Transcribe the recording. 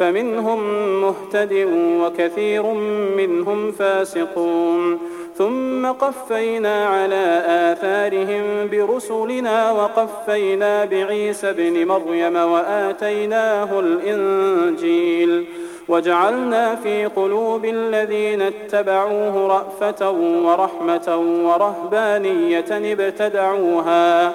فمنهم مهتد وكثير منهم فاسقون. ثم قفينا على آثارهم برسلنا وقفينا بعيسى ابن مريم وآتيناه الإنجيل. وجعلنا في قلوب الذين اتبعوه رأفة ورحمة ورهبانية ابتدعوها.